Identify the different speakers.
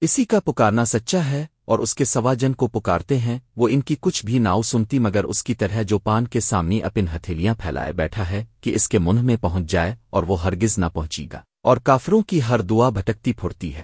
Speaker 1: اسی کا پکارنا سچا ہے اور اس کے سوا جن کو پکارتے ہیں، وہ ان کی کچھ بھی ناؤ سنتی مگر اس کی طرح جو پان کے سامنے اپن ہتھیلیاں پھیلائے بیٹھا ہے کہ اس کے منہ میں پہنچ جائے اور وہ ہرگز نہ پہنچی گا۔ اور کافروں کی ہر دعا بھٹکتی پھرتی ہے۔